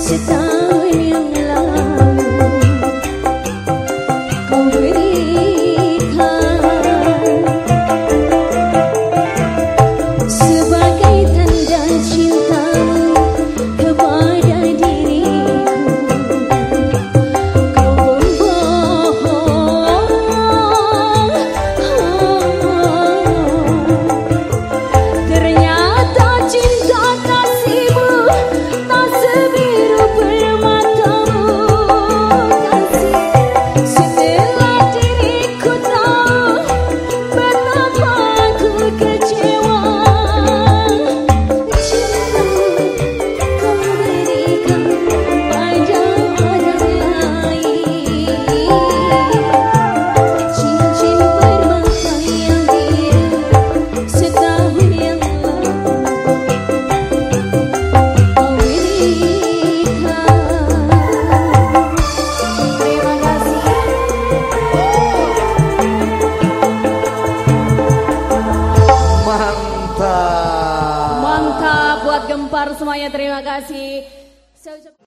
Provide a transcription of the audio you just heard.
c'est un semuanya terima kasih.